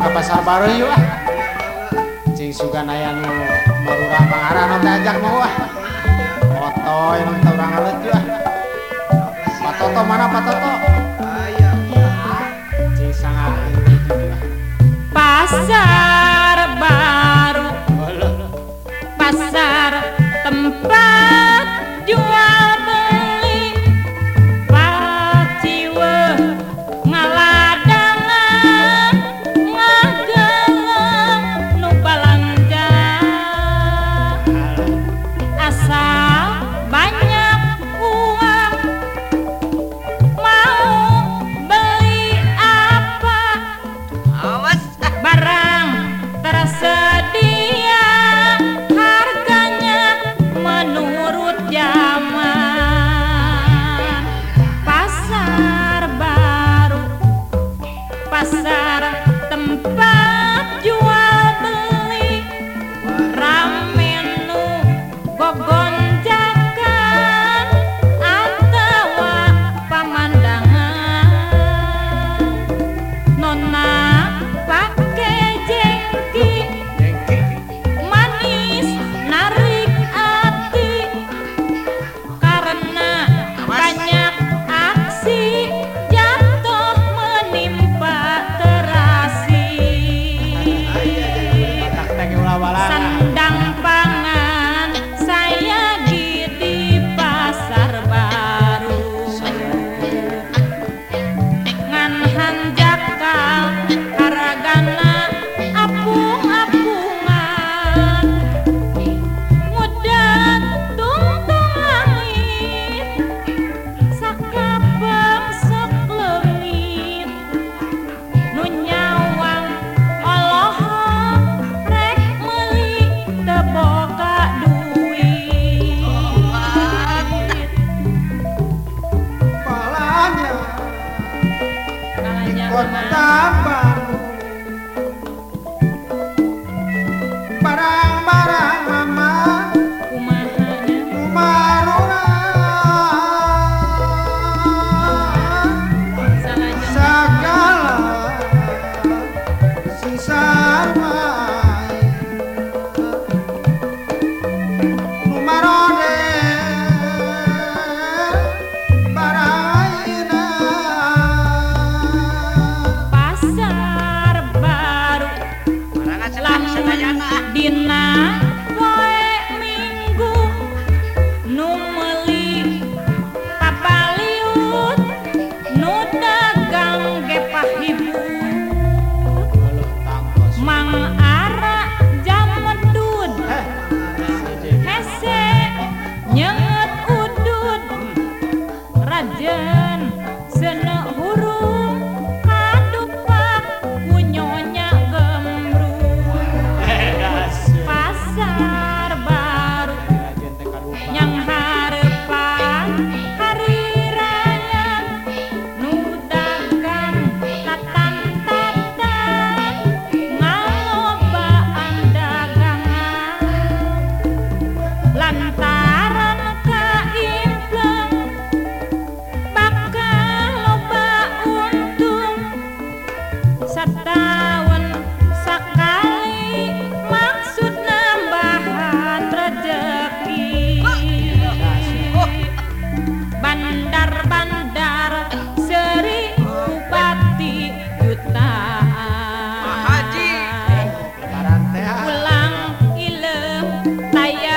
ka pasar baru yuk ah. Cing sugan aya nu marurah pangarana teh ajak mau ah. Otoy nu teu urang leut yuk ah. Patoto mana Patoto? Aya. Cing sangat ah. Pasar baru. Pasar tempat kota Yeah. Này!